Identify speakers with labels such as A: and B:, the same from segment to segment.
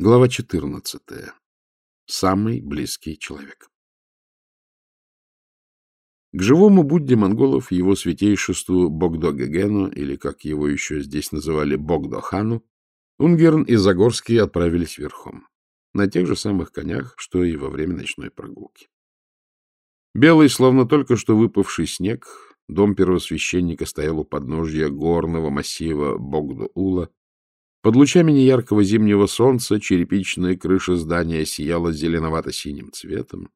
A: Глава 14. Самый близкий человек. К живому Будде монголов, его святейшеству Богдо-Гегену, или, как его еще здесь называли, Богдо-хану, Унгерн и Загорский отправились верхом, на тех же самых конях, что и во время ночной прогулки. Белый, словно только что выпавший снег, дом первосвященника стоял у подножья горного массива Богдо-Ула, под лучами неяркого зимнего солнца черепичная крыша здания сияла зеленовато-синим цветом.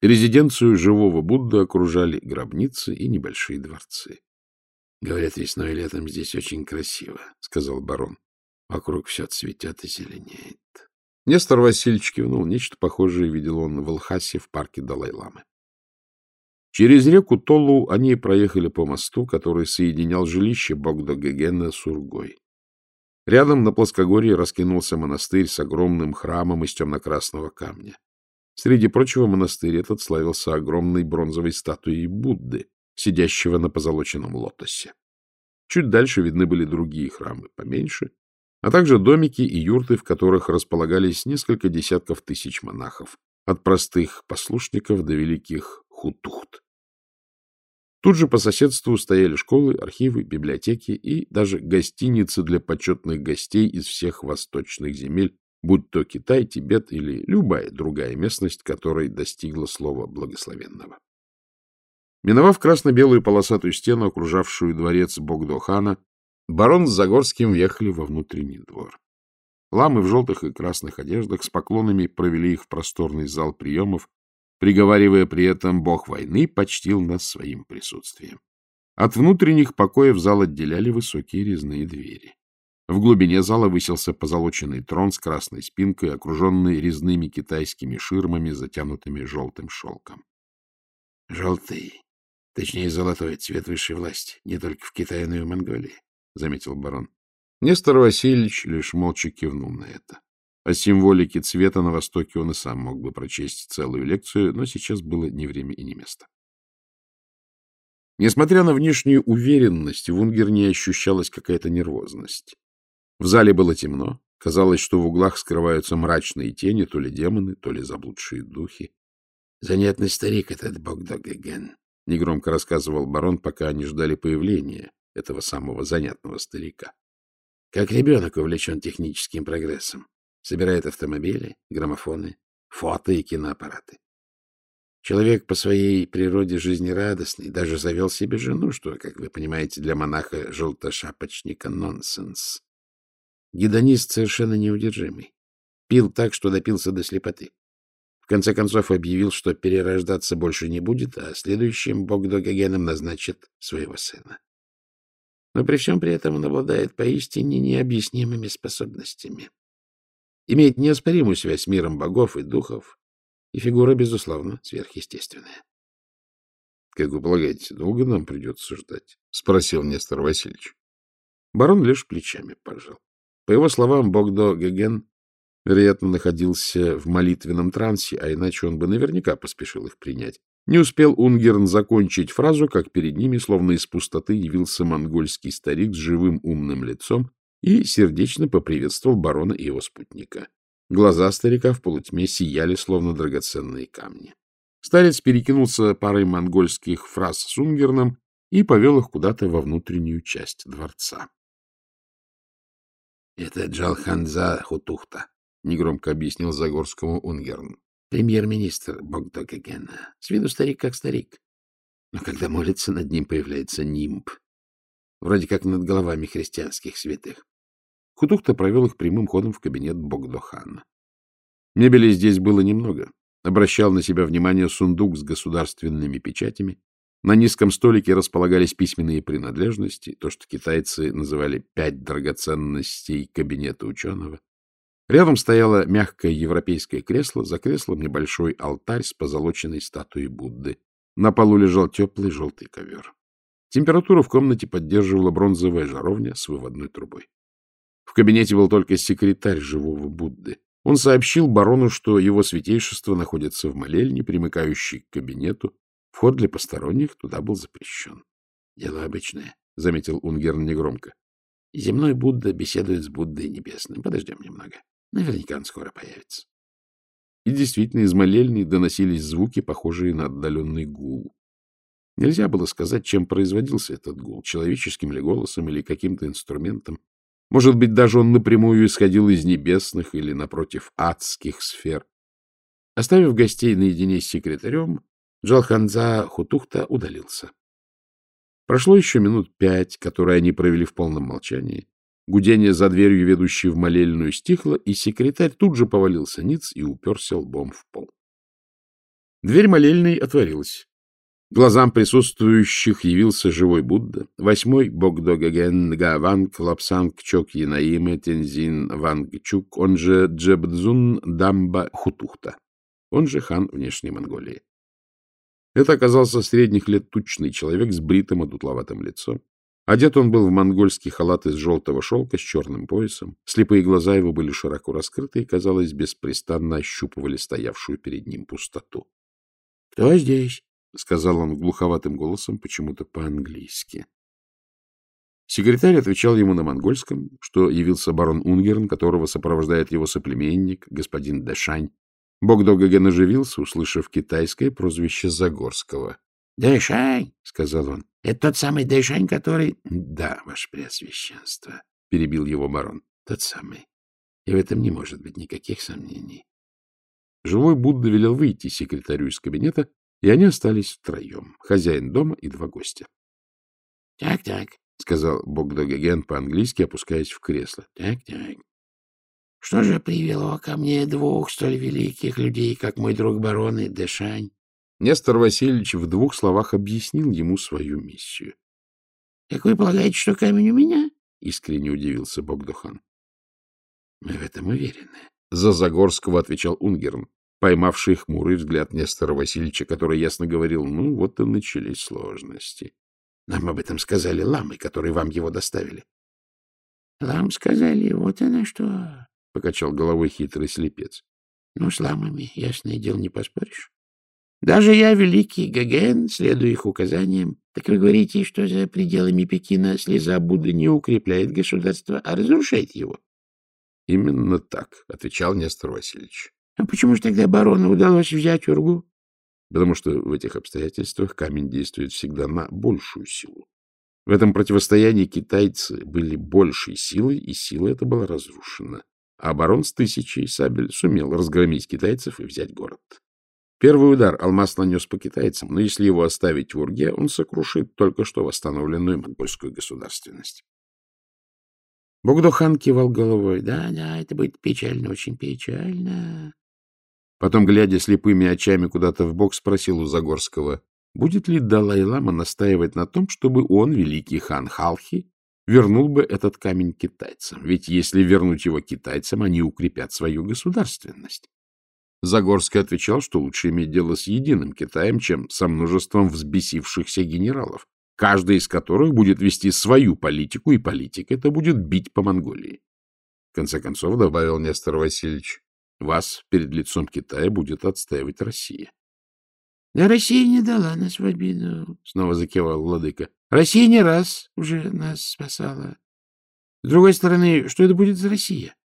A: Резиденцию живого Будды окружали гробницы и небольшие дворцы. — Говорят, весной и летом здесь очень красиво, — сказал барон. Вокруг все цветет и зеленеет. Нестор Васильевич кивнул. Нечто похожее видел он в Алхасе в парке Далай-Ламы. Через реку Толу они проехали по мосту, который соединял жилище Богда-Гегена с Ургой. Рядом на плоскогорье раскинулся монастырь с огромным храмом из темно-красного камня. Среди прочего монастырь этот славился огромной бронзовой статуей Будды, сидящего на позолоченном лотосе. Чуть дальше видны были другие храмы, поменьше, а также домики и юрты, в которых располагались несколько десятков тысяч монахов, от простых послушников до великих хутухт. Тут же по соседству стояли школы, архивы, библиотеки и даже гостиницы для почетных гостей из всех восточных земель, будь то Китай, Тибет или любая другая местность, которой достигло слова благословенного. Миновав красно-белую полосатую стену, окружавшую дворец Богдохана, барон с Загорским въехали во внутренний двор. Ламы в желтых и красных одеждах с поклонами провели их в просторный зал приемов, приговаривая при этом «Бог войны почтил нас своим присутствием». От внутренних покоев зал отделяли высокие резные двери. В глубине зала высился позолоченный трон с красной спинкой, окруженный резными китайскими ширмами, затянутыми желтым шелком. — Желтый, точнее золотой цвет высшей власти, не только в Китае, но и в Монголии, — заметил барон. Нестор Васильевич лишь молча кивнул на это. О символике цвета на Востоке он и сам мог бы прочесть целую лекцию, но сейчас было не время и не место. Несмотря на внешнюю уверенность, в Унгерне ощущалась какая-то нервозность. В зале было темно. Казалось, что в углах скрываются мрачные тени, то ли демоны, то ли заблудшие духи. — Занятный старик этот Богдогеген, — негромко рассказывал барон, пока они ждали появления этого самого занятного старика. — Как ребенок увлечен техническим прогрессом собирает автомобили, граммофоны, фото и киноаппараты. Человек по своей природе жизнерадостный, даже завел себе жену, что, как вы понимаете, для монаха-желтошапочника нонсенс. Гедонист совершенно неудержимый. Пил так, что допился до слепоты. В конце концов объявил, что перерождаться больше не будет, а следующим Богдогогеном назначит своего сына. Но при всем при этом он обладает поистине необъяснимыми способностями имеет неоспоримую связь с миром богов и духов, и фигура, безусловно, сверхъестественная. — Как вы полагаете, долго нам придется ждать? — спросил Нестор Васильевич. Барон лишь плечами пожал. По его словам, Богдо Геген, вероятно, находился в молитвенном трансе, а иначе он бы наверняка поспешил их принять. Не успел Унгерн закончить фразу, как перед ними, словно из пустоты, явился монгольский старик с живым умным лицом и сердечно поприветствовал барона и его спутника. Глаза старика в полутьме сияли, словно драгоценные камни. Старец перекинулся парой монгольских фраз с Унгерном и повел их куда-то во внутреннюю часть дворца. — Это Джалханза Хутухта, — негромко объяснил Загорскому Унгерн. — Премьер-министр Богдогагена. С виду старик как старик. Но когда молится, над ним появляется нимб, вроде как над головами христианских святых. Хутухта провел их прямым ходом в кабинет Богдохана. Мебели здесь было немного. Обращал на себя внимание сундук с государственными печатями. На низком столике располагались письменные принадлежности, то, что китайцы называли «пять драгоценностей кабинета ученого». Рядом стояло мягкое европейское кресло, за креслом небольшой алтарь с позолоченной статуей Будды. На полу лежал теплый желтый ковер. Температуру в комнате поддерживала бронзовая жаровня с выводной трубой. В кабинете был только секретарь живого Будды. Он сообщил барону, что его святейшество находится в молельне, примыкающей к кабинету. Вход для посторонних туда был запрещен. — Дело обычное, — заметил Унгерн негромко. Земной Будда беседует с Буддой Небесным. Подождем немного. Наверняка он скоро появится. И действительно, из молельни доносились звуки, похожие на отдаленный гул. Нельзя было сказать, чем производился этот гул, человеческим ли голосом или каким-то инструментом. Может быть, даже он напрямую исходил из небесных или, напротив, адских сфер. Оставив гостей наедине с секретарем, Джалханза Хутухта удалился. Прошло еще минут пять, которые они провели в полном молчании. Гудение за дверью, ведущей в молельную, стихло, и секретарь тут же повалился ниц и уперся лбом в пол. Дверь молельной отворилась. Глазам присутствующих явился живой Будда, восьмой Богдогаген Гаванг Лапсанг Чок Янаиме Тензин Вангчук, он же Джебдзун Дамба Хутухта, он же хан внешней Монголии. Это оказался средних лет тучный человек с бритым одутловатым лицом. Одет он был в монгольский халат из желтого шелка с черным поясом. Слепые глаза его были широко раскрыты и, казалось, беспрестанно ощупывали стоявшую перед ним пустоту. — Кто здесь? — сказал он глуховатым голосом, почему-то по-английски. Секретарь отвечал ему на монгольском, что явился барон Унгерн, которого сопровождает его соплеменник, господин Дэшань. Богдогаген оживился, услышав китайское прозвище Загорского. — Дэшань, — сказал он, — это тот самый Дэшань, который... — Да, ваше преосвященство, — перебил его барон, — тот самый. И в этом не может быть никаких сомнений. Живой Будда велел выйти секретарю из кабинета, и они остались втроем, хозяин дома и два гостя. — Так-так, — сказал Богдагаген по-английски, опускаясь в кресло. — Так-так. Что же привело ко мне двух столь великих людей, как мой друг барон и Дэшань? Нестор Васильевич в двух словах объяснил ему свою миссию. — Как вы полагаете, что камень у меня? — искренне удивился Богдухан. — Мы в этом уверены. За Загорского отвечал Унгерн поймавший хмурый взгляд Нестора Васильевича, который ясно говорил, ну, вот и начались сложности. Нам об этом сказали ламы, которые вам его доставили. — Лам сказали, вот она что, — покачал головой хитрый слепец. — Ну, с ламами, ясное дело, не поспоришь. Даже я, великий Гаген, следую их указаниям. Так вы говорите, что за пределами Пекина слеза Будды не укрепляет государство, а разрушает его? — Именно так, — отвечал Нестор Васильевич. А почему же тогда барону удалось взять Ургу? Потому что в этих обстоятельствах камень действует всегда на большую силу. В этом противостоянии китайцы были большей силой, и сила эта была разрушена. А барон с тысячей сабель сумел разгромить китайцев и взять город. Первый удар алмаз нанес по китайцам, но если его оставить в Урге, он сокрушит только что восстановленную монгольскую государственность. Богдохан кивал головой. Да, да, это будет печально, очень печально. Потом, глядя слепыми очами куда-то в бок, спросил у Загорского, будет ли Далай-лама настаивать на том, чтобы он, великий хан Халхи, вернул бы этот камень китайцам. Ведь если вернуть его китайцам, они укрепят свою государственность. Загорский отвечал, что лучше иметь дело с единым Китаем, чем со множеством взбесившихся генералов, каждый из которых будет вести свою политику, и политика это будет бить по Монголии. В конце концов, добавил Нестор Васильевич, вас перед лицом Китая будет отстаивать Россия. — Да Россия не дала нас в обиду, — снова закивал владыка. — Россия не раз уже нас спасала. С другой стороны, что это будет за Россия?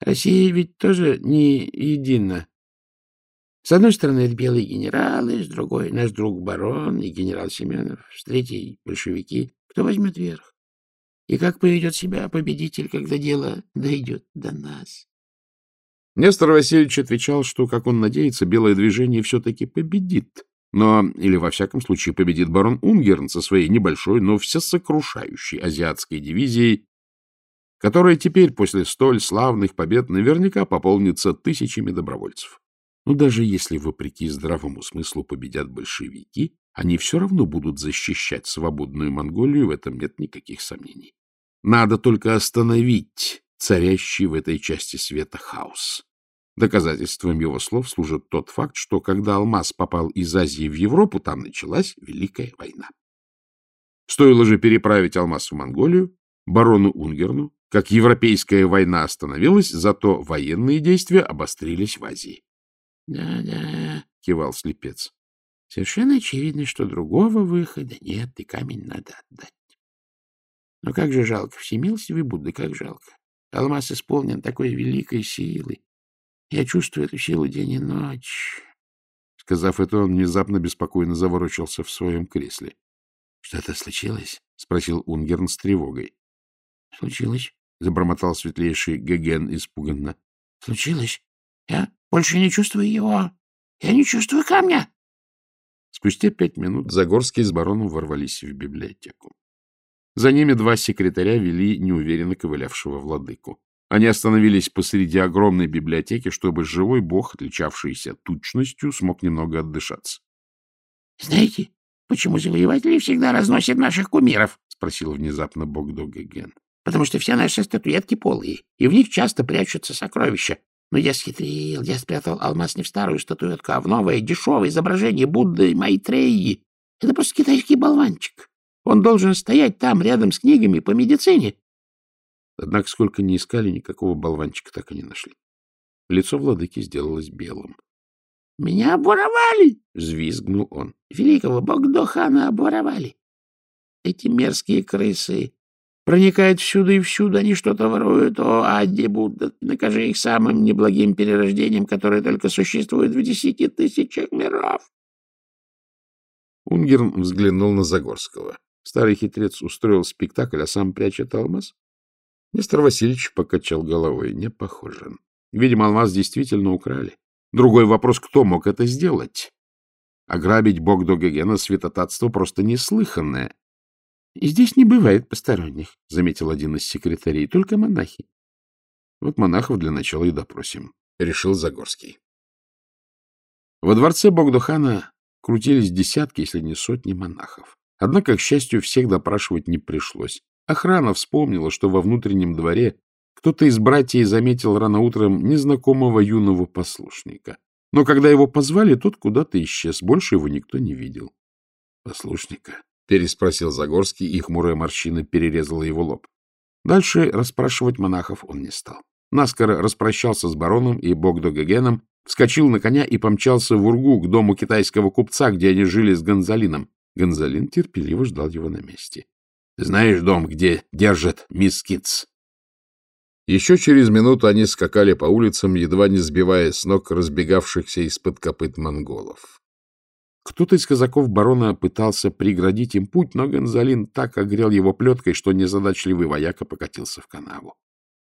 A: Россия ведь тоже не едина. С одной стороны, это белые генералы, с другой — наш друг барон и генерал Семенов, с третьей — большевики. Кто возьмет верх? И как поведет себя победитель, когда дело дойдет до нас? Нестор Васильевич отвечал, что, как он надеется, белое движение все-таки победит. Но, или во всяком случае, победит барон Унгерн со своей небольшой, но всесокрушающей азиатской дивизией, которая теперь после столь славных побед наверняка пополнится тысячами добровольцев. Но даже если, вопреки здравому смыслу, победят большевики, они все равно будут защищать свободную Монголию, в этом нет никаких сомнений. Надо только остановить царящий в этой части света хаос. Доказательством его слов служит тот факт, что когда алмаз попал из Азии в Европу, там началась Великая война. Стоило же переправить алмаз в Монголию, барону Унгерну, как европейская война остановилась, зато военные действия обострились в Азии. «Да, — Да-да, — кивал слепец. — Совершенно очевидно, что другого выхода нет, и камень надо отдать.
B: Но как же жалко, всемилостивый Будда, как жалко. Алмаз исполнен такой великой силой. Я чувствую эту силу день и ночь.
A: Сказав это, он внезапно беспокойно заворочился в своем кресле.
B: — Что-то случилось?
A: — спросил Унгерн с тревогой.
B: — Случилось, —
A: забормотал светлейший Геген испуганно.
B: — Случилось. Я больше не чувствую его. Я не чувствую камня.
A: Спустя пять минут Загорский с бароном ворвались в библиотеку. За ними два секретаря вели неуверенно ковылявшего владыку. Они остановились посреди огромной библиотеки, чтобы живой бог, отличавшийся тучностью, смог немного отдышаться.
B: — Знаете, почему завоеватели всегда разносят наших кумиров?
A: — спросил внезапно бог Догеген.
B: — Потому что все наши статуэтки полые, и в них часто прячутся сокровища. Но я схитрил, я спрятал алмаз не в старую статуэтку, а в новое, дешевое изображение Будды Майтреи. Это просто китайский болванчик. Он должен стоять там, рядом с книгами по медицине.
A: Однако, сколько ни искали, никакого болванчика так и не нашли. Лицо владыки сделалось белым.
B: — Меня обворовали!
A: — взвизгнул он.
B: — Великого Богдохана обворовали. Эти мерзкие крысы проникают всюду и всюду, они что-то воруют. О, Адди Будда, накажи их самым неблагим перерождением, которое только существует в десяти тысячах миров.
A: Унгерн взглянул на Загорского. Старый хитрец устроил спектакль, а сам прячет алмаз? Нестор Васильевич покачал головой. Не похоже. Видимо, алмаз действительно украли. Другой вопрос, кто мог это сделать? Ограбить бог Догогена святотатство просто неслыханное.
B: — И здесь не бывает посторонних, — заметил один из секретарей, — только монахи.
A: — Вот монахов для начала и допросим, — решил Загорский. Во дворце Богдухана крутились десятки, если не сотни монахов. Однако, к счастью, всех допрашивать не пришлось. Охрана вспомнила, что во внутреннем дворе кто-то из братьев заметил рано утром незнакомого юного послушника. Но когда его позвали, тот куда-то исчез. Больше его никто не видел. — Послушника? — переспросил Загорский, и хмурая морщина перерезала его лоб. Дальше расспрашивать монахов он не стал. Наскоро распрощался с бароном и Богдогогеном, вскочил на коня и помчался в Ургу к дому китайского купца, где они жили с Гонзалином. Гонзалин терпеливо ждал его на месте. — Знаешь дом, где держат мисс Китс? Еще через минуту они скакали по улицам, едва не сбивая с ног разбегавшихся из-под копыт монголов. Кто-то из казаков барона пытался преградить им путь, но Гонзалин так огрел его плеткой, что незадачливый вояка покатился в канаву.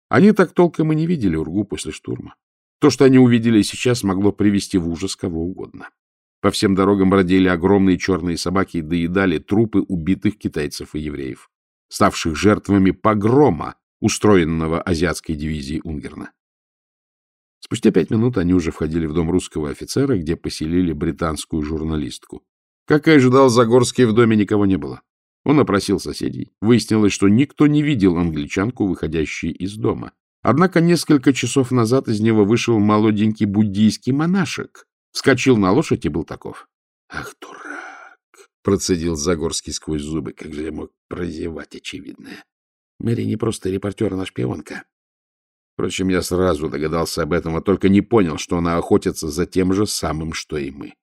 A: Они так толком и не видели Ургу после штурма. То, что они увидели сейчас, могло привести в ужас кого угодно. По всем дорогам бродили огромные черные собаки и доедали трупы убитых китайцев и евреев, ставших жертвами погрома, устроенного азиатской дивизией Унгерна. Спустя пять минут они уже входили в дом русского офицера, где поселили британскую журналистку. Как и ожидал Загорский, в доме никого не было. Он опросил соседей. Выяснилось, что никто не видел англичанку, выходящей из дома. Однако несколько часов назад из него вышел молоденький буддийский монашек, Вскочил на лошадь и был таков. — Ах, дурак! — процедил Загорский сквозь зубы. Как же я мог прозевать очевидное? Мэри не просто репортер, она шпионка. Впрочем, я сразу догадался об этом, а только не понял, что она охотится за тем же самым, что и мы.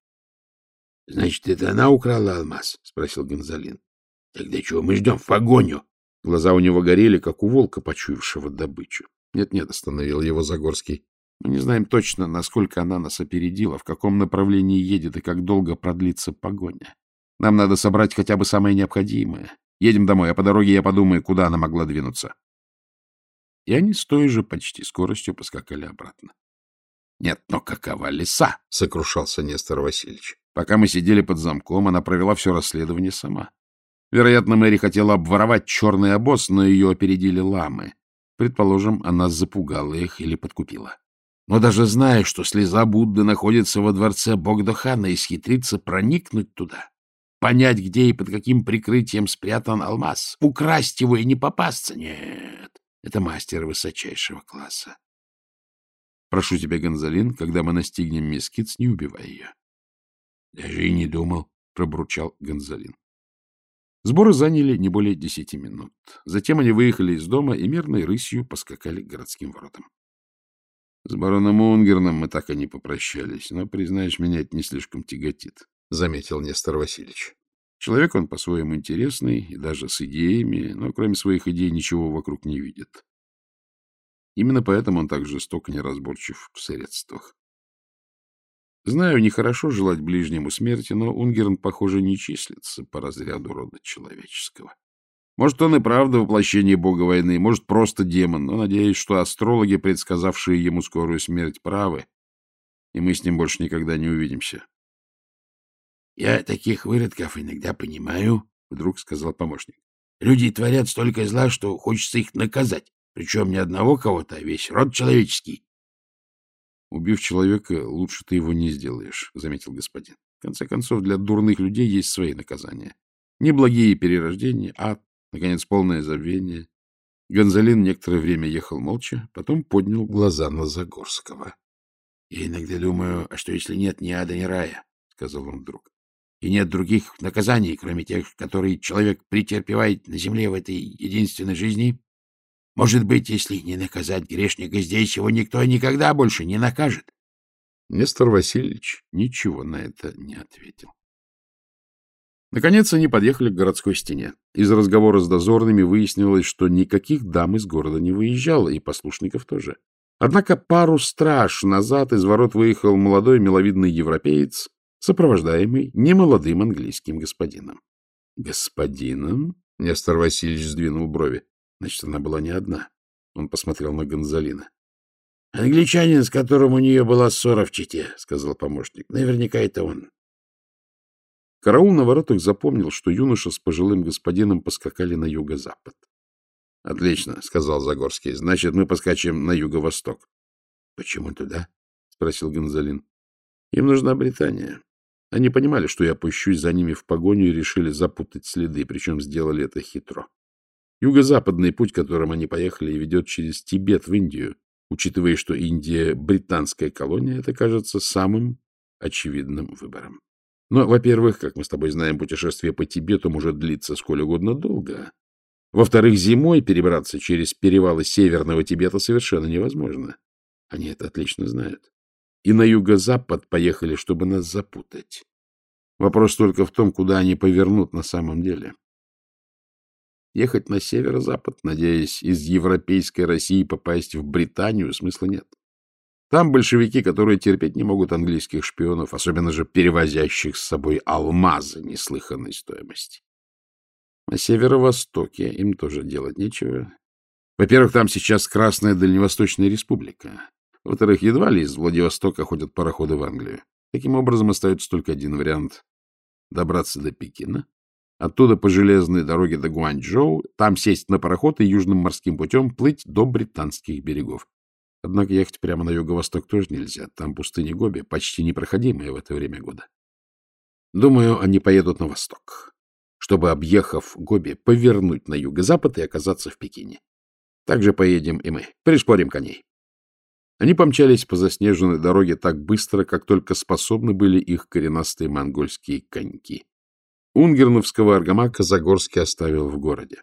A: — Значит, это она украла алмаз? — спросил Гонзалин. — Тогда чего мы ждем? В погоню! Глаза у него горели, как у волка, почуявшего добычу. Нет-нет, остановил его Загорский. Мы не знаем точно, насколько она нас опередила, в каком направлении едет и как долго продлится погоня. Нам надо собрать хотя бы самое необходимое. Едем домой, а по дороге я подумаю, куда она могла двинуться. И они с той же почти скоростью поскакали обратно. — Нет, но какова лиса? — сокрушался Нестор Васильевич. Пока мы сидели под замком, она провела все расследование сама. Вероятно, Мэри хотела обворовать черный обоз, но ее опередили ламы. Предположим, она запугала их или подкупила. Но даже зная, что слеза Будды находится во дворце Богдохана, и схитриться проникнуть туда, понять, где и под каким прикрытием спрятан алмаз, украсть его и не попасться — нет, это мастер высочайшего класса. Прошу тебя, Гонзалин, когда мы настигнем мисс не убивай ее. — Даже и не думал, — пробурчал Гонзалин. Сборы заняли не более десяти минут. Затем они выехали из дома и мирной рысью поскакали к городским воротам. С бароном Унгерном мы так и не попрощались, но, признаешь, меня это не слишком тяготит, — заметил Нестор Васильевич. — Человек он по-своему интересный, и даже с идеями, но кроме своих идей ничего вокруг не видит. Именно поэтому он так жестоко неразборчив в средствах. Знаю, нехорошо желать ближнему смерти, но Унгерн, похоже, не числится по разряду рода человеческого. Может, он и правда воплощение бога войны, может, просто демон, но надеюсь, что астрологи, предсказавшие ему скорую смерть, правы, и мы с ним больше никогда не увидимся.
B: — Я таких выродков иногда понимаю, — вдруг сказал помощник. — Люди творят столько зла, что хочется их наказать, причем не одного кого-то, а весь род человеческий.
A: Убив человека, лучше ты его не сделаешь, — заметил господин. В конце концов, для дурных людей есть свои наказания. Неблагие перерождения, ад, наконец, полное забвение. Гонзалин некоторое время ехал молча, потом поднял глаза на Загорского.
B: — Я иногда думаю, а что если нет ни ада, ни рая? — сказал он вдруг. — И нет других наказаний, кроме тех, которые человек претерпевает на земле в этой единственной жизни? Может быть, если не наказать грешника здесь, его никто никогда больше не накажет.
A: Нестор Васильевич ничего на это не ответил. Наконец они подъехали к городской стене. Из разговора с дозорными выяснилось, что никаких дам из города не выезжало, и послушников тоже. Однако пару страж назад из ворот выехал молодой миловидный европеец, сопровождаемый немолодым английским господином. — Господином? — Нестор Васильевич сдвинул брови. Значит, она была не одна. Он посмотрел на Гонзалина.
B: — Англичанин, с которым у нее была ссора в Чите, — сказал помощник. — Наверняка это он.
A: Караул на воротах запомнил, что юноша с пожилым господином поскакали на юго-запад. — Отлично, — сказал Загорский. — Значит, мы поскачем на юго-восток.
B: — Почему туда?
A: — спросил Гонзалин. — Им нужна Британия. Они понимали, что я пущусь за ними в погоню и решили запутать следы, причем сделали это хитро. Юго-западный путь, которым они поехали, ведет через Тибет в Индию. Учитывая, что Индия — британская колония, это кажется самым очевидным выбором. Но, во-первых, как мы с тобой знаем, путешествие по Тибету может длиться сколь угодно долго. Во-вторых, зимой перебраться через перевалы Северного Тибета совершенно невозможно. Они это отлично знают. И на юго-запад поехали, чтобы нас запутать. Вопрос только в том, куда они повернут на самом деле. Ехать на северо-запад, надеясь из европейской России попасть в Британию, смысла нет. Там большевики, которые терпеть не могут английских шпионов, особенно же перевозящих с собой алмазы неслыханной стоимости. На северо-востоке им тоже делать нечего. Во-первых, там сейчас Красная Дальневосточная Республика. Во-вторых, едва ли из Владивостока ходят пароходы в Англию. Таким образом, остается только один вариант — добраться до Пекина, Оттуда по железной дороге до Гуанчжоу, там сесть на пароход и южным морским путем плыть до британских берегов. Однако ехать прямо на юго-восток тоже нельзя. Там пустыня Гоби, почти непроходимая в это время года. Думаю, они поедут на восток, чтобы, объехав Гоби, повернуть на юго-запад и оказаться в Пекине. Так же поедем и мы. Пришпорим коней. Они помчались по заснеженной дороге так быстро, как только способны были их коренастые монгольские коньки. Унгерновского аргамака Загорский оставил в городе.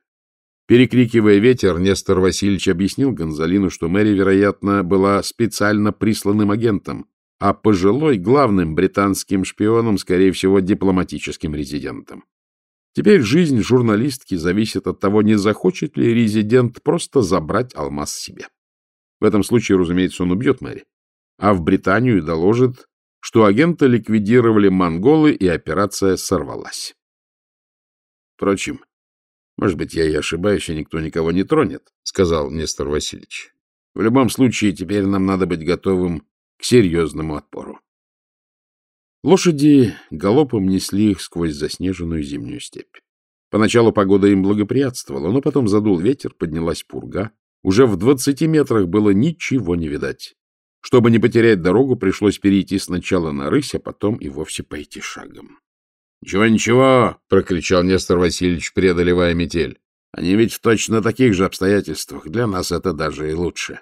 A: Перекрикивая ветер, Нестор Васильевич объяснил Гонзалину, что Мэри, вероятно, была специально присланным агентом, а пожилой — главным британским шпионом, скорее всего, дипломатическим резидентом. Теперь жизнь журналистки зависит от того, не захочет ли резидент просто забрать алмаз себе. В этом случае, разумеется, он убьет Мэри, а в Британию доложит, что агента ликвидировали монголы, и операция сорвалась. Впрочем, может быть, я и ошибаюсь, и никто никого не тронет, — сказал Нестор Васильевич. В любом случае, теперь нам надо быть готовым к серьезному отпору. Лошади галопом несли их сквозь заснеженную зимнюю степь. Поначалу погода им благоприятствовала, но потом задул ветер, поднялась пурга. Уже в двадцати метрах было ничего не видать. Чтобы не потерять дорогу, пришлось перейти сначала на рысь, а потом и вовсе пойти шагом. Ничего, ничего, — прокричал Нестор Васильевич, преодолевая метель. — Они ведь в точно таких же обстоятельствах. Для нас это даже и лучше.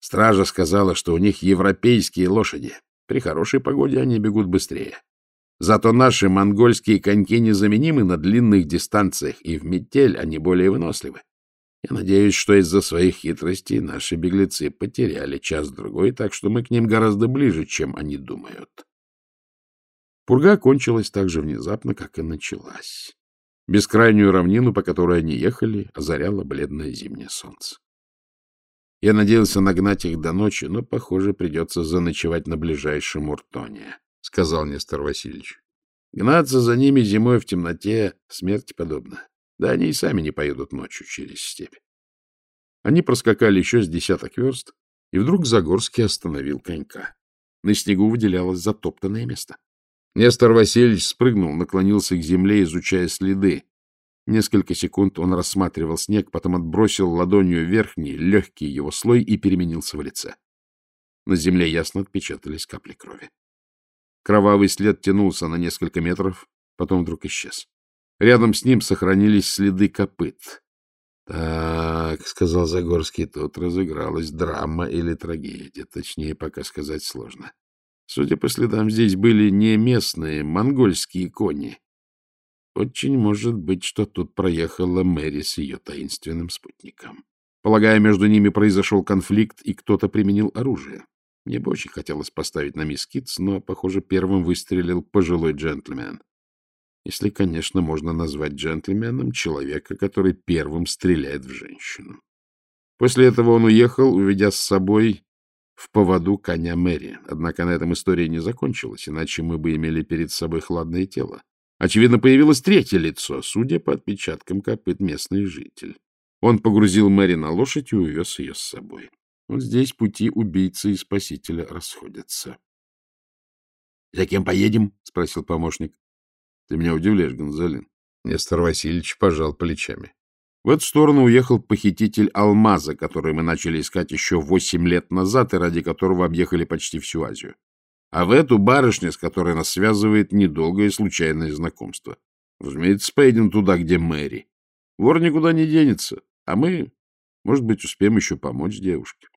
A: Стража сказала, что у них европейские лошади. При хорошей погоде они бегут быстрее. Зато наши монгольские коньки незаменимы на длинных дистанциях, и в метель они более выносливы. Я надеюсь, что из-за своих хитростей наши беглецы потеряли час-другой, так что мы к ним гораздо ближе, чем они думают. Пурга кончилась так же внезапно, как и началась. Бескрайнюю равнину, по которой они ехали, озаряло бледное зимнее солнце. Я надеялся нагнать их до ночи, но, похоже, придется заночевать на ближайшем уртоне, — сказал Нестор Васильевич. Гнаться за ними зимой в темноте смерти подобно. Да они и сами не поедут ночью через степь. Они проскакали еще с десяток верст, и вдруг Загорский остановил конька. На снегу выделялось затоптанное место. Нестор Васильевич спрыгнул, наклонился к земле, изучая следы. Несколько секунд он рассматривал снег, потом отбросил ладонью верхний, легкий его слой и переменился в лице. На земле ясно отпечатались капли крови. Кровавый след тянулся на несколько метров, потом вдруг исчез. Рядом с ним сохранились следы копыт. — Так, — сказал Загорский, — тут разыгралась драма или трагедия, точнее, пока сказать сложно. Судя по следам, здесь были не местные, монгольские кони. Очень может быть, что тут проехала Мэри с ее таинственным спутником. Полагаю, между ними произошел конфликт, и кто-то применил оружие. Мне бы очень хотелось поставить на мисс Китс, но, похоже, первым выстрелил пожилой джентльмен. Если, конечно, можно назвать джентльменом человека, который первым стреляет в женщину. После этого он уехал, уведя с собой в поводу коня Мэри. Однако на этом история не закончилась, иначе мы бы имели перед собой хладное тело. Очевидно, появилось третье лицо, судя по отпечаткам копыт местный житель. Он погрузил Мэри на лошадь и увез ее с собой. Вот здесь пути убийцы и спасителя расходятся. — За кем поедем? — спросил помощник. — Ты меня удивляешь, Гонзалин. Нестор Васильевич пожал плечами. В эту сторону уехал похититель алмаза, который мы начали искать еще восемь лет назад и ради которого объехали почти всю Азию а в эту барышню, с которой нас связывает недолгое случайное знакомство. Разумеется, поедем туда, где Мэри. Вор никуда не денется, а мы, может быть, успеем еще помочь девушке.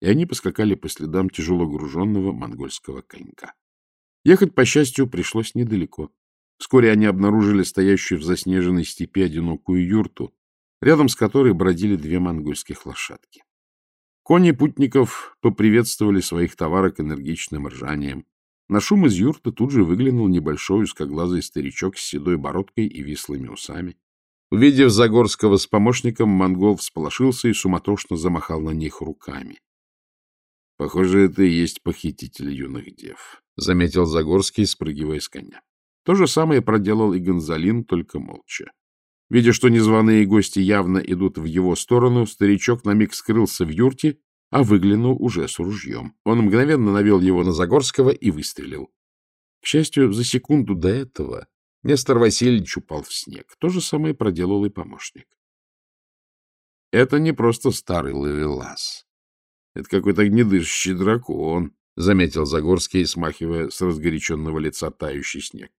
A: И они поскакали по следам тяжело груженного монгольского конька. Ехать, по счастью, пришлось недалеко. Вскоре они обнаружили стоящую в заснеженной степи одинокую юрту, рядом с которой бродили две монгольских лошадки. Кони путников поприветствовали своих товарок энергичным ржанием. На шум из юрты тут же выглянул небольшой узкоглазый старичок с седой бородкой и вислыми усами. Увидев Загорского с помощником, монгол всполошился и суматошно замахал на них руками. — Похоже, это и есть похититель юных дев, — заметил Загорский, спрыгивая с коня. То же самое проделал и Гонзалин, только молча. Видя, что незваные гости явно идут в его сторону, старичок на миг скрылся в юрте, а выглянул уже с ружьем. Он мгновенно навел его на Загорского и выстрелил. К счастью, за секунду до этого Нестор Васильевич упал в снег. То же самое проделал и помощник. Это не просто старый ловелас. Это какой-то гнедышащий дракон, — заметил Загорский, смахивая с разгоряченного лица тающий снег. —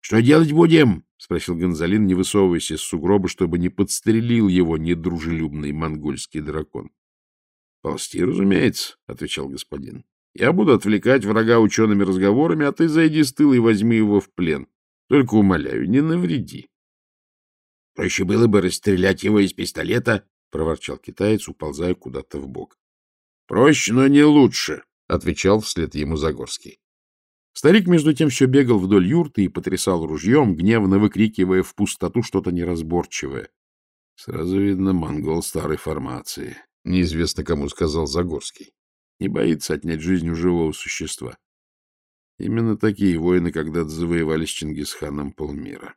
A: Что делать будем? — спросил Гонзалин, не высовываясь из сугроба, чтобы не подстрелил его недружелюбный монгольский дракон. — Ползти, разумеется, — отвечал господин. — Я буду отвлекать врага учеными разговорами, а ты зайди с тыла и возьми его в плен. Только умоляю, не навреди. — Проще было бы расстрелять его из пистолета, — проворчал китаец, уползая куда-то в бок. Проще, но не лучше, — отвечал вслед ему Загорский. Старик, между тем, все бегал вдоль юрты и потрясал ружьем, гневно выкрикивая в пустоту что-то неразборчивое. Сразу видно, монгол старой формации. Неизвестно, кому сказал Загорский. Не боится отнять жизнь у живого существа. Именно такие воины когда-то завоевали с Чингисханом полмира.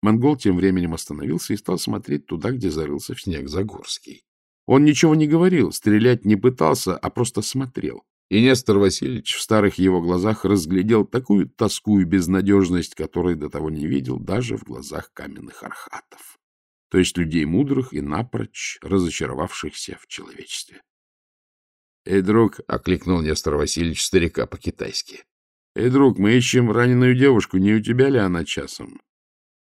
A: Монгол тем временем остановился и стал смотреть туда, где зарылся в снег Загорский. Он ничего не говорил, стрелять не пытался, а просто смотрел. И Нестор Васильевич в старых его глазах разглядел такую тоску и безнадежность, которой до того не видел даже в глазах каменных архатов, то есть людей мудрых и напрочь разочаровавшихся в человечестве. — Эй, друг, — окликнул Нестор Васильевич старика по-китайски. — Эй, друг, мы ищем раненую девушку, не у тебя ли она часом?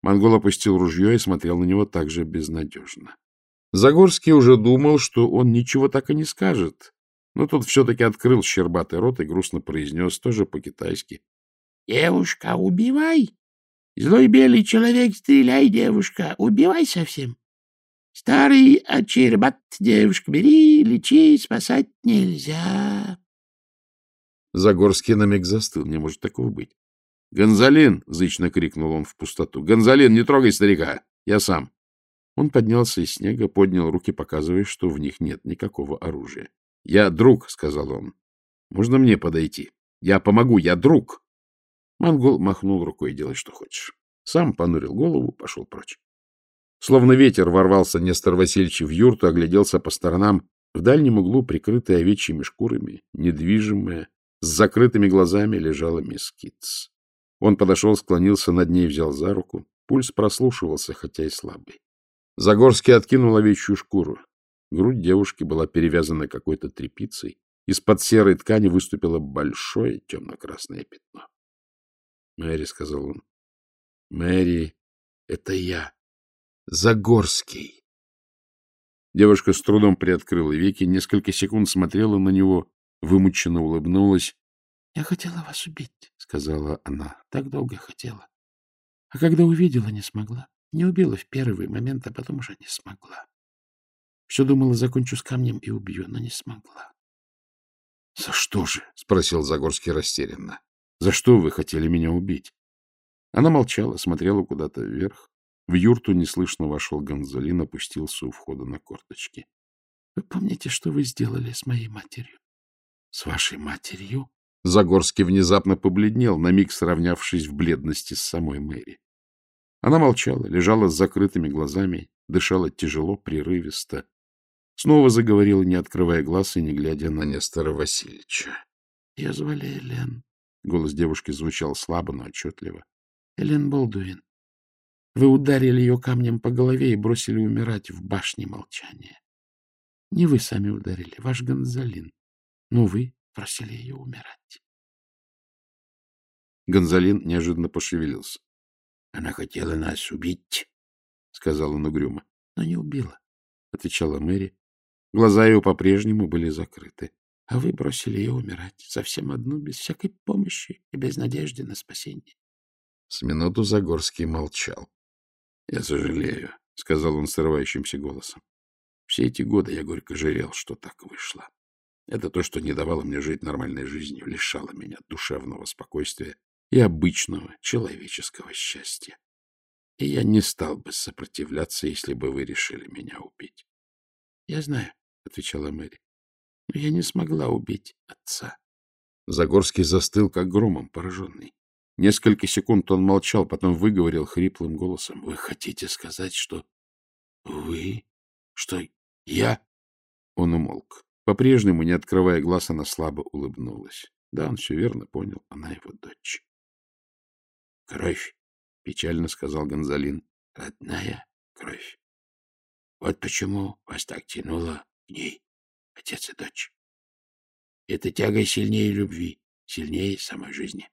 A: Монгол опустил ружье и смотрел на него так же безнадежно. Загорский уже думал, что он ничего так и не скажет, но тут все-таки открыл щербатый рот и грустно произнес тоже по-китайски. — Девушка, убивай! Злой белый человек, стреляй, девушка, убивай совсем. Старый очербат, девушка, бери, лечи, спасать нельзя. Загорский на миг застыл, не может такого быть. — Гонзалин! — зычно крикнул он в пустоту. — Гонзалин, не трогай старика! Я сам! Он поднялся из снега, поднял руки, показывая, что в них нет никакого оружия. — Я друг, — сказал он. — Можно мне подойти? Я помогу, я друг! Монгол махнул рукой, делай, что хочешь. Сам понурил голову, пошел прочь. Словно ветер ворвался Нестор Васильевич в юрту, огляделся по сторонам. В дальнем углу, прикрытая овечьими шкурами, недвижимая, с закрытыми глазами лежала мисс Китс. Он подошел, склонился над ней, взял за руку. Пульс прослушивался, хотя и слабый. Загорский откинул овечью шкуру. Грудь девушки была перевязана какой-то тряпицей. Из-под серой ткани выступило большое темно-красное пятно. — Мэри, — сказал он, — Мэри, это я. Загорский. Девушка с трудом приоткрыла веки, несколько секунд смотрела на него, вымученно улыбнулась. — Я хотела вас убить, — сказала она. — Так долго хотела. А когда увидела, не смогла. Не убила в первый момент, а потом уже не смогла. Все думала, закончу с камнем и убью, но не смогла. — За что же? — спросил Загорский растерянно. — За что вы хотели меня убить? Она молчала, смотрела куда-то вверх. В юрту неслышно вошел Гонзалин, опустился у входа на корточки. — Вы помните, что вы сделали с моей матерью? — С вашей матерью? Загорский внезапно побледнел, на миг сравнявшись в бледности с самой Мэри. Она молчала, лежала с закрытыми глазами, дышала тяжело, прерывисто. Снова заговорила, не открывая глаз и не глядя на Нестора Васильевича. — Ее звали Элен. Голос девушки звучал слабо, но отчетливо. — Элен Болдуин. Вы ударили ее камнем по голове и бросили умирать в башне молчания. Не вы сами ударили, ваш Гонзалин. Но вы просили ее умирать. Гонзалин неожиданно пошевелился. — Она хотела нас убить, — сказал он угрюмо. — Но не убила, — отвечала Мэри. Глаза ее по-прежнему были закрыты. А вы бросили ее умирать, совсем одну, без всякой помощи и без надежды на спасение. С минуту Загорский молчал. — Я сожалею, — сказал он срывающимся голосом. Все эти годы я горько жалел, что так вышло. Это то, что не давало мне жить нормальной жизнью, лишало меня душевного спокойствия и обычного человеческого счастья. И я не стал бы сопротивляться, если бы вы решили меня убить. — Я знаю, — отвечала Мэри, — но я не смогла убить отца. Загорский застыл, как громом пораженный. Несколько секунд он молчал, потом выговорил хриплым голосом. — Вы хотите сказать, что вы... что я... Он умолк. По-прежнему, не открывая глаз, она слабо улыбнулась. Да, он все верно понял, она его дочь. — Кровь, — печально сказал Гонзалин. — Родная кровь. Вот почему вас так тянуло к ней, отец и дочь. Это тяга сильнее любви, сильнее самой жизни.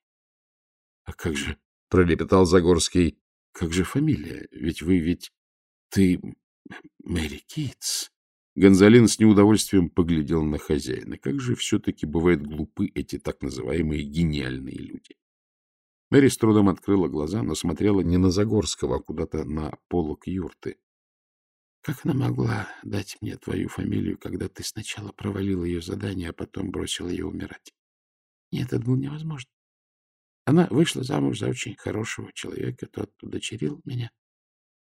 A: — А как же, — пролепетал Загорский, — как же фамилия? Ведь вы ведь... Ты Мэри Китс. Гонзалин с неудовольствием поглядел на хозяина. Как же все-таки бывают глупы эти так называемые гениальные люди. Мэри с трудом открыла глаза, но смотрела не на Загорского, а куда-то на полок юрты. — Как она могла дать мне твою фамилию, когда ты сначала провалил ее задание, а потом бросил ее умирать? Нет, это было невозможно. Она вышла замуж за очень хорошего человека, тот удочерил меня.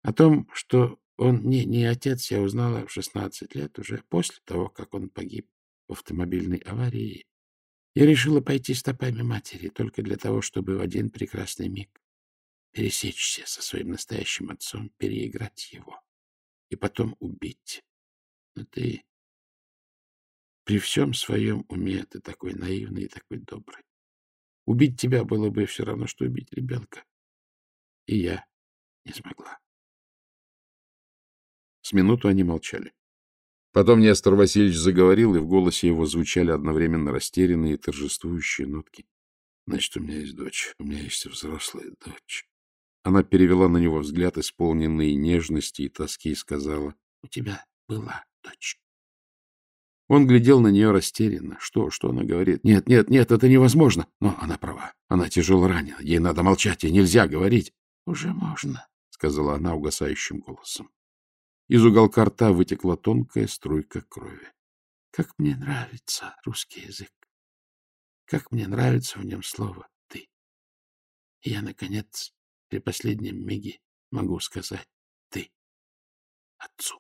A: О том, что он не, не отец, я узнала в 16 лет, уже после того, как он погиб в автомобильной аварии. Я решила пойти стопами матери только для того, чтобы в один прекрасный миг пересечься со своим настоящим отцом, переиграть его и потом убить. Но ты при всем своем уме ты такой наивный и такой добрый. Убить тебя было бы все равно, что убить ребенка. И я не смогла. С минуту они молчали. Потом Нестор Васильевич заговорил, и в голосе его звучали одновременно растерянные и торжествующие нотки. — Значит, у меня есть дочь, у меня есть взрослая дочь. Она перевела на него взгляд, исполненный нежности и тоски, и сказала, — У тебя была дочь. Он глядел на нее растерянно. Что, что она говорит? Нет, нет, нет, это невозможно. Но она права. Она тяжело ранена. Ей надо молчать, ей нельзя говорить. Уже можно, сказала она угасающим голосом. Из уголка рта вытекла тонкая струйка крови. Как мне нравится русский язык. Как мне нравится в нем слово «ты».
B: я, наконец, при последнем миге могу сказать «ты» отцу.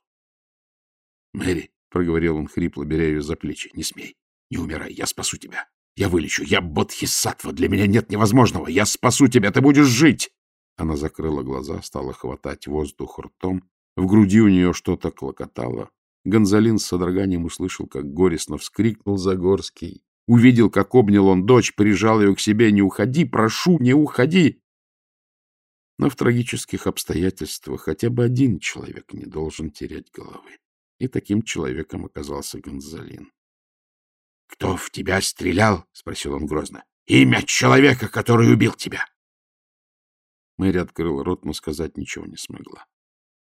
A: — Мэри, — проговорил он хрипло, беря ее за плечи, — не смей, не умирай, я спасу тебя. Я вылечу, я бодхисаттва, для меня нет невозможного. Я спасу тебя, ты будешь жить. Она закрыла глаза, стала хватать воздух ртом. В груди у нее что-то клокотало. Гонзалин с содроганием услышал, как горестно вскрикнул Загорский. Увидел, как обнял он дочь, прижал ее к себе. «Не уходи, прошу, не уходи!» Но в трагических обстоятельствах хотя бы один человек не должен терять головы. И таким человеком оказался Гонзалин. — Кто в тебя стрелял? — спросил он грозно. — Имя человека, который убил тебя. Мэри открыла рот, но сказать ничего не смогла.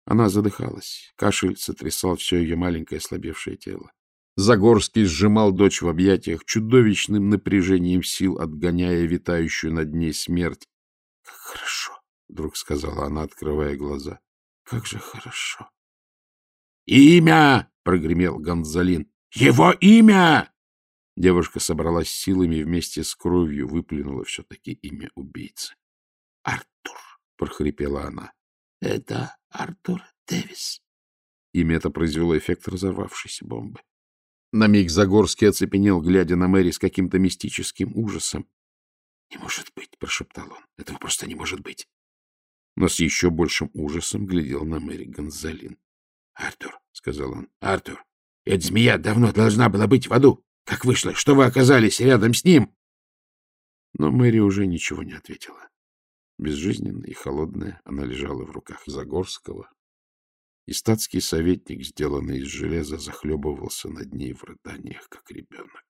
A: Она задыхалась. Кашель сотрясал все ее маленькое слабевшее тело. Загорский сжимал дочь в объятиях, чудовищным напряжением сил отгоняя витающую над ней смерть. — Как хорошо! — вдруг сказала она, открывая глаза. — Как же хорошо! — Имя! — прогремел Гонзалин. — Его имя! Девушка собралась силами вместе с кровью выплюнула все-таки имя убийцы. — Артур! — прохрипела она.
B: — Это Артур Дэвис.
A: Имя это произвело эффект разорвавшейся бомбы. На миг Загорский оцепенел, глядя на Мэри с каким-то мистическим ужасом. — Не может быть! — прошептал он. — Этого просто не может быть! Но с еще большим ужасом глядел на Мэри Гонзалин. — Артур, — сказал он, — Артур, эта змея давно должна была быть в аду. Как вышло, что вы оказались рядом с ним? Но Мэри уже ничего не ответила. Безжизненная и холодная, она лежала в руках Загорского, и статский советник, сделанный из железа, захлебывался над ней в рыданиях, как ребенок.